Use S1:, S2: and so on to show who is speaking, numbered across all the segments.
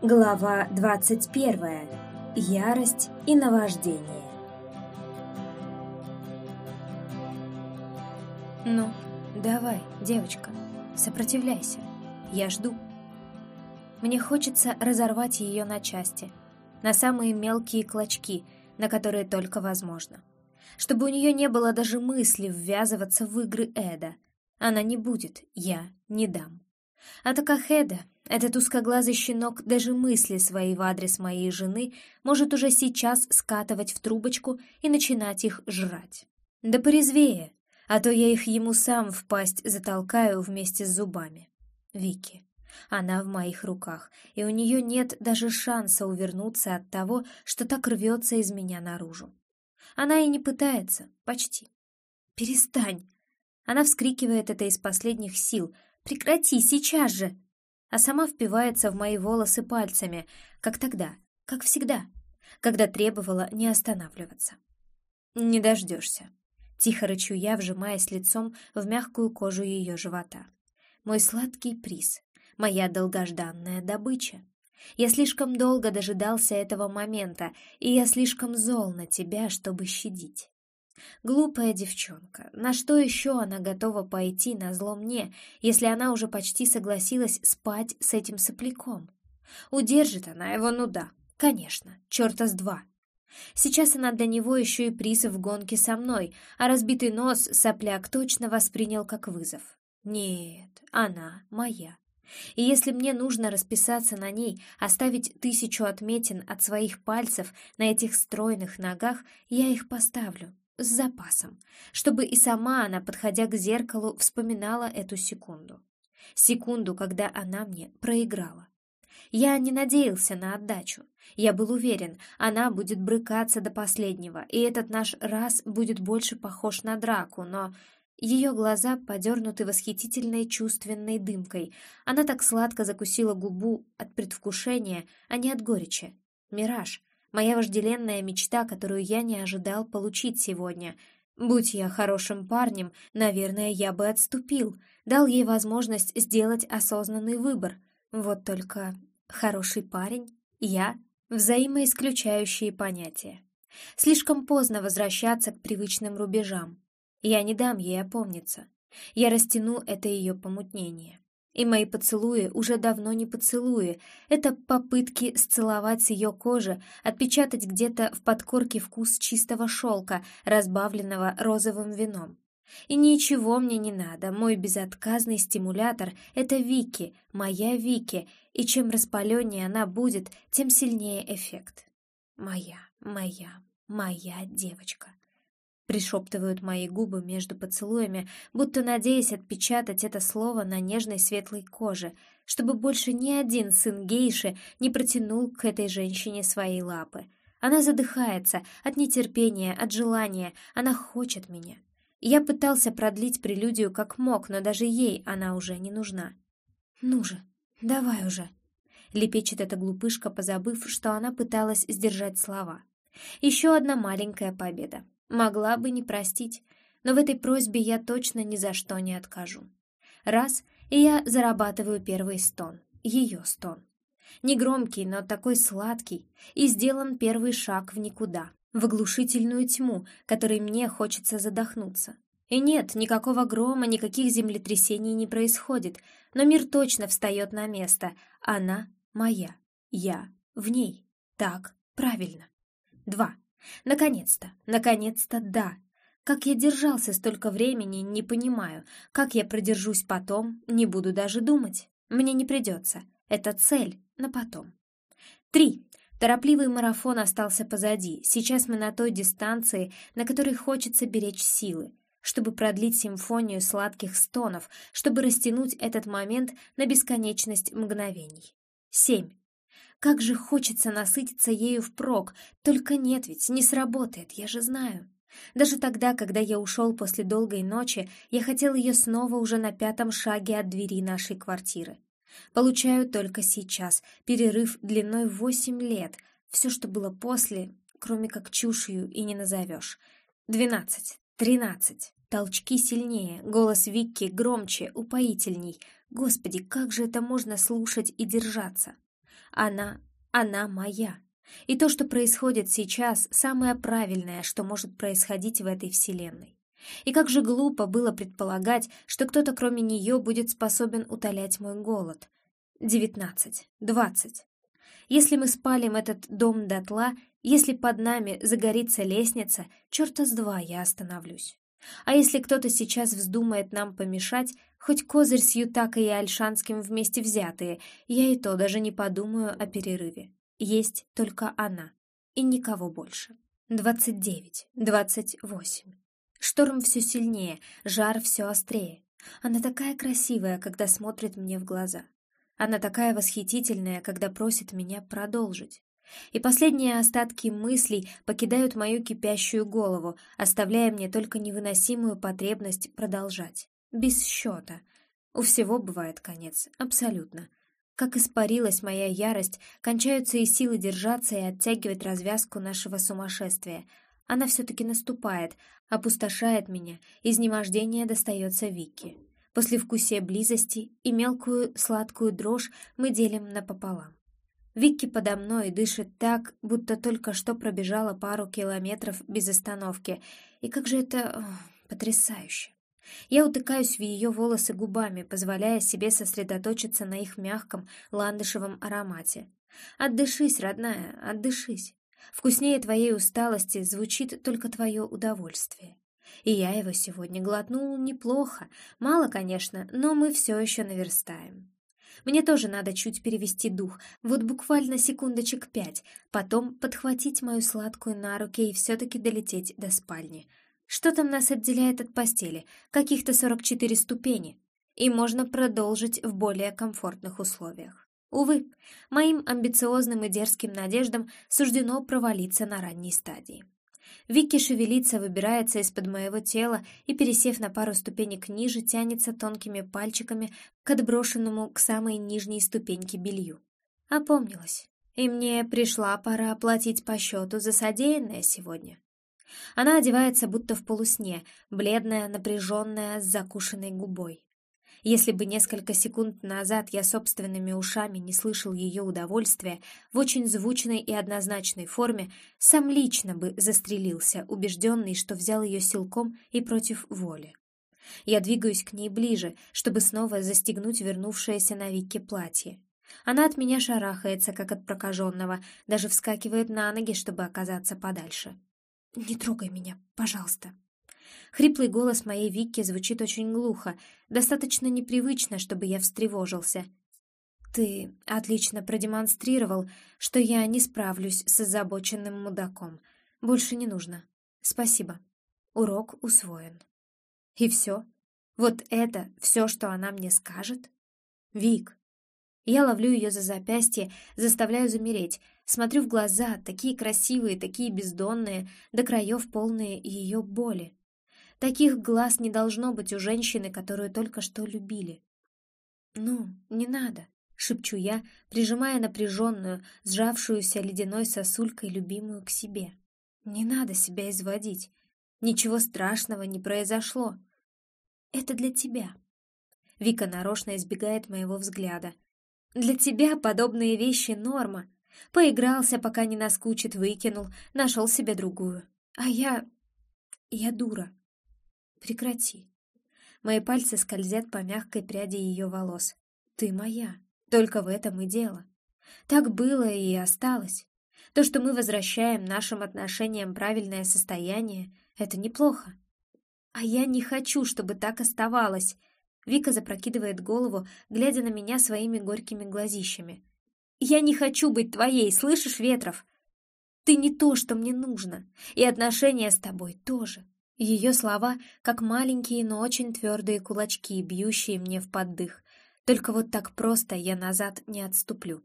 S1: Глава 21. Ярость и наваждение.
S2: Ну, давай, девочка, сопротивляйся. Я жду. Мне хочется разорвать ее на части, на самые мелкие клочки, на которые только возможно. Чтобы у нее не было даже мысли ввязываться в игры Эда. Она не будет, я не дам. А Такахеда, этот узкоглазый щенок, даже мысли свои в адрес моей жены может уже сейчас скатывать в трубочку и начинать их жрать. Да порезвее, а то я их ему сам в пасть затолкаю вместе с зубами. Вики. Она в моих руках, и у нее нет даже шанса увернуться от того, что так рвется из меня наружу. Она и не пытается, почти. «Перестань!» Она вскрикивает это из последних сил — Прекрати, сейчас же!» А сама впивается в мои волосы пальцами, как тогда, как всегда, когда требовала не останавливаться. «Не дождешься», — тихо рычу я, вжимаясь лицом в мягкую кожу ее живота. «Мой сладкий приз, моя долгожданная добыча. Я слишком долго дожидался этого момента, и я слишком зол на тебя, чтобы щадить. Глупая девчонка. На что еще она готова пойти на зло мне, если она уже почти согласилась спать с этим сопляком? Удержит она его, ну да, конечно, черта с два. Сейчас она для него еще и приз в гонке со мной, а разбитый нос сопляк точно воспринял как вызов. Нет, она моя. И если мне нужно расписаться на ней, оставить тысячу отметин от своих пальцев на этих стройных ногах, я их поставлю с запасом, чтобы и сама она, подходя к зеркалу, вспоминала эту секунду. Секунду, когда она мне проиграла. Я не надеялся на отдачу. Я был уверен, она будет брыкаться до последнего, и этот наш раз будет больше похож на драку, но ее глаза подернуты восхитительной чувственной дымкой. Она так сладко закусила губу от предвкушения, а не от горечи. Мираж, Моя вожделенная мечта, которую я не ожидал получить сегодня. Будь я хорошим парнем, наверное, я бы отступил, дал ей возможность сделать осознанный выбор. Вот только хороший парень, я — взаимоисключающие понятия. Слишком поздно возвращаться к привычным рубежам. Я не дам ей опомниться. Я растяну это ее помутнение. И мои поцелуи уже давно не поцелуи. Это попытки сцеловать ее кожи, отпечатать где-то в подкорке вкус чистого шелка, разбавленного розовым вином. И ничего мне не надо, мой безотказный стимулятор — это Вики, моя Вики, и чем распаленнее она будет, тем сильнее эффект. Моя, моя, моя девочка пришептывают мои губы между поцелуями, будто надеясь отпечатать это слово на нежной светлой коже, чтобы больше ни один сын гейши не протянул к этой женщине свои лапы. Она задыхается от нетерпения, от желания, она хочет меня. Я пытался продлить прелюдию как мог, но даже ей она уже не нужна. «Ну же, давай уже!» — лепечет эта глупышка, позабыв, что она пыталась сдержать слова. Еще одна маленькая победа. Могла бы не простить, но в этой просьбе я точно ни за что не откажу. Раз, и я зарабатываю первый стон, ее стон. Негромкий, но такой сладкий, и сделан первый шаг в никуда, в оглушительную тьму, которой мне хочется задохнуться. И нет, никакого грома, никаких землетрясений не происходит, но мир точно встает на место. Она моя, я в ней. Так, правильно. Два. Наконец-то, наконец-то да. Как я держался столько времени, не понимаю. Как я продержусь потом, не буду даже думать. Мне не придется. Это цель на потом. Три. Торопливый марафон остался позади. Сейчас мы на той дистанции, на которой хочется беречь силы, чтобы продлить симфонию сладких стонов, чтобы растянуть этот момент на бесконечность мгновений. Семь. Как же хочется насытиться ею впрок, только нет ведь, не сработает, я же знаю. Даже тогда, когда я ушел после долгой ночи, я хотел ее снова уже на пятом шаге от двери нашей квартиры. Получаю только сейчас, перерыв длиной восемь лет. Все, что было после, кроме как чушью и не назовешь. Двенадцать, тринадцать. Толчки сильнее, голос Викки громче, упоительней. Господи, как же это можно слушать и держаться? Она, она моя. И то, что происходит сейчас, самое правильное, что может происходить в этой вселенной. И как же глупо было предполагать, что кто-то кроме нее будет способен утолять мой голод. Девятнадцать, двадцать. Если мы спалим этот дом дотла, если под нами загорится лестница, черта с два я остановлюсь. А если кто-то сейчас вздумает нам помешать, хоть козырь с Ютакой и Альшанским вместе взятые, я и то даже не подумаю о перерыве. Есть только она. И никого больше. Двадцать девять, двадцать восемь. Шторм все сильнее, жар все острее. Она такая красивая, когда смотрит мне в глаза. Она такая восхитительная, когда просит меня продолжить. И последние остатки мыслей покидают мою кипящую голову, оставляя мне только невыносимую потребность продолжать. Без счета. У всего бывает конец, абсолютно. Как испарилась моя ярость, кончаются и силы держаться и оттягивать развязку нашего сумасшествия. Она все-таки наступает, опустошает меня, изнемождение достается Вике. Послевкусие близости и мелкую сладкую дрожь мы делим напополам. Викки подо мной дышит так, будто только что пробежала пару километров без остановки. И как же это... О, потрясающе. Я утыкаюсь в ее волосы губами, позволяя себе сосредоточиться на их мягком ландышевом аромате. «Отдышись, родная, отдышись. Вкуснее твоей усталости звучит только твое удовольствие. И я его сегодня глотнул неплохо. Мало, конечно, но мы все еще наверстаем. Мне тоже надо чуть перевести дух, вот буквально секундочек пять, потом подхватить мою сладкую на руки и все-таки долететь до спальни. Что там нас отделяет от постели? Каких-то 44 ступени. И можно продолжить в более комфортных условиях. Увы, моим амбициозным и дерзким надеждам суждено провалиться на ранней стадии. Вики шевелится, выбирается из-под моего тела и, пересев на пару ступенек ниже, тянется тонкими пальчиками к отброшенному к самой нижней ступеньке белью. Опомнилась, и мне пришла пора оплатить по счету за содеянное сегодня. Она одевается будто в полусне, бледная, напряженная, с закушенной губой. Если бы несколько секунд назад я собственными ушами не слышал ее удовольствия в очень звучной и однозначной форме, сам лично бы застрелился, убежденный, что взял ее силком и против воли. Я двигаюсь к ней ближе, чтобы снова застегнуть вернувшееся на Вике платье. Она от меня шарахается, как от прокаженного, даже вскакивает на ноги, чтобы оказаться подальше. «Не трогай меня, пожалуйста», Хриплый голос моей Вики звучит очень глухо, достаточно непривычно, чтобы я встревожился. «Ты отлично продемонстрировал, что я не справлюсь с озабоченным мудаком. Больше не нужно. Спасибо. Урок усвоен». «И все? Вот это все, что она мне скажет?» «Вик». Я ловлю ее за запястье, заставляю замереть, смотрю в глаза, такие красивые, такие бездонные, до краев полные ее боли. Таких глаз не должно быть у женщины, которую только что любили. «Ну, не надо», — шепчу я, прижимая напряженную, сжавшуюся ледяной сосулькой любимую к себе. «Не надо себя изводить. Ничего страшного не произошло. Это для тебя». Вика нарочно избегает моего взгляда. «Для тебя подобные вещи — норма. Поигрался, пока не наскучит, выкинул, нашел себе другую. А я... я дура. Прекрати. Мои пальцы скользят по мягкой пряди ее волос. Ты моя. Только в этом и дело. Так было и осталось. То, что мы возвращаем нашим отношениям правильное состояние, это неплохо. А я не хочу, чтобы так оставалось. Вика запрокидывает голову, глядя на меня своими горькими глазищами. Я не хочу быть твоей, слышишь, Ветров? Ты не то, что мне нужно, и отношения с тобой тоже. Ее слова, как маленькие, но очень твердые кулачки, бьющие мне в поддых. Только вот так просто я назад не отступлю.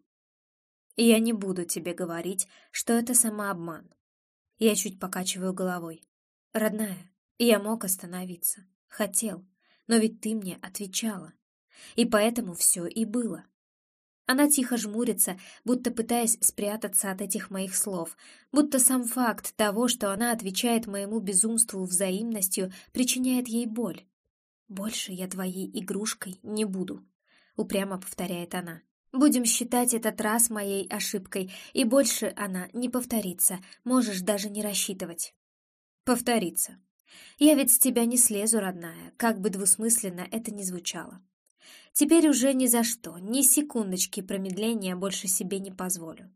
S2: И я не буду тебе говорить, что это самообман. Я чуть покачиваю головой. Родная, я мог остановиться. Хотел. Но ведь ты мне отвечала. И поэтому все и было. Она тихо жмурится, будто пытаясь спрятаться от этих моих слов, будто сам факт того, что она отвечает моему безумству взаимностью, причиняет ей боль. «Больше я твоей игрушкой не буду», — упрямо повторяет она. Будем считать этот раз моей ошибкой, и больше она не повторится, можешь даже не рассчитывать. Повторится. Я ведь с тебя не слезу, родная, как бы двусмысленно это ни звучало. Теперь уже ни за что, ни секундочки промедления больше себе не позволю.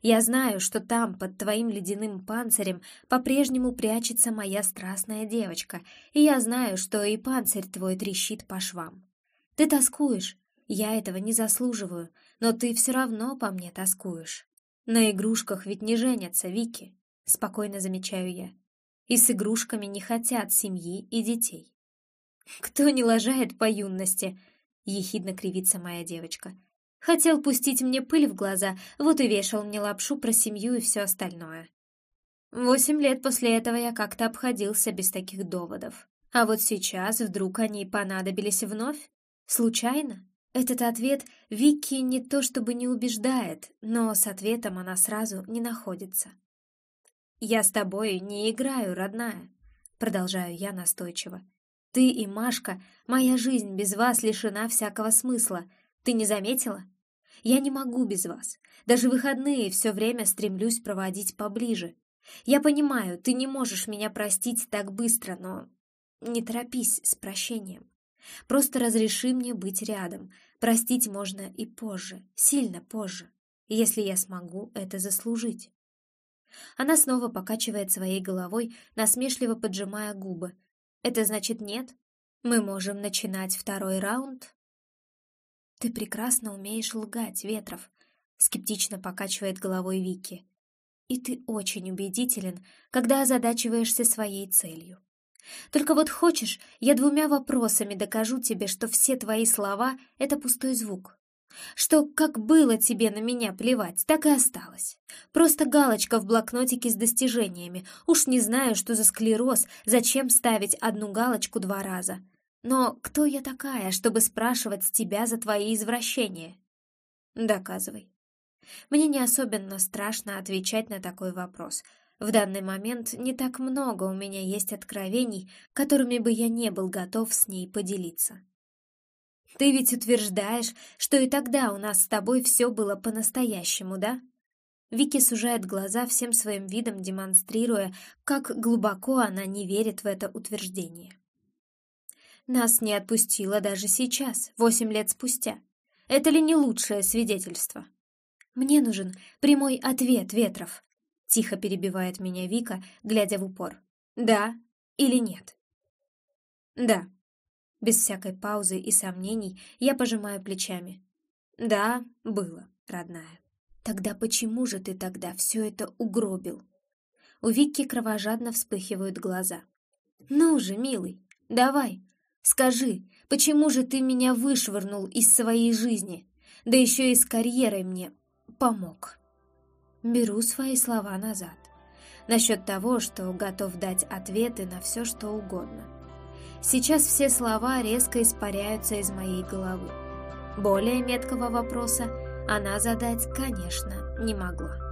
S2: Я знаю, что там, под твоим ледяным панцирем, по-прежнему прячется моя страстная девочка, и я знаю, что и панцирь твой трещит по швам. Ты тоскуешь, я этого не заслуживаю, но ты все равно по мне тоскуешь. На игрушках ведь не женятся, Вики, спокойно замечаю я. И с игрушками не хотят семьи и детей. Кто не лажает по юности, ехидно кривится моя девочка. Хотел пустить мне пыль в глаза, вот и вешал мне лапшу про семью и все остальное. Восемь лет после этого я как-то обходился без таких доводов. А вот сейчас вдруг они понадобились вновь? Случайно? Этот ответ Вики не то чтобы не убеждает, но с ответом она сразу не находится. «Я с тобой не играю, родная», — продолжаю я настойчиво. «Ты и Машка, моя жизнь без вас лишена всякого смысла. Ты не заметила? Я не могу без вас. Даже выходные все время стремлюсь проводить поближе. Я понимаю, ты не можешь меня простить так быстро, но не торопись с прощением. Просто разреши мне быть рядом. Простить можно и позже, сильно позже, если я смогу это заслужить. Она снова покачивает своей головой, насмешливо поджимая губы. Это значит нет? Мы можем начинать второй раунд? «Ты прекрасно умеешь лгать, Ветров», — скептично покачивает головой Вики. «И ты очень убедителен, когда озадачиваешься своей целью. Только вот хочешь, я двумя вопросами докажу тебе, что все твои слова — это пустой звук. Что как было тебе на меня плевать, так и осталось. Просто галочка в блокнотике с достижениями. Уж не знаю, что за склероз, зачем ставить одну галочку два раза. Но кто я такая, чтобы спрашивать с тебя за твои извращения? Доказывай. Мне не особенно страшно отвечать на такой вопрос. В данный момент не так много у меня есть откровений, которыми бы я не был готов с ней поделиться. Ты ведь утверждаешь, что и тогда у нас с тобой все было по-настоящему, да? Вики сужает глаза всем своим видом, демонстрируя, как глубоко она не верит в это утверждение. Нас не отпустила даже сейчас, восемь лет спустя. Это ли не лучшее свидетельство? Мне нужен прямой ответ, Ветров. Тихо перебивает меня Вика, глядя в упор. Да или нет? Да. Без всякой паузы и сомнений я пожимаю плечами. Да, было, родная. Тогда почему же ты тогда все это угробил? У Вики кровожадно вспыхивают глаза. Ну же, милый, давай, Скажи, почему же ты меня вышвырнул из своей жизни, да еще и с карьерой мне помог?» Беру свои слова назад. Насчет того, что готов дать ответы на все, что угодно. Сейчас все слова резко испаряются из моей головы. Более меткого вопроса она задать, конечно, не могла.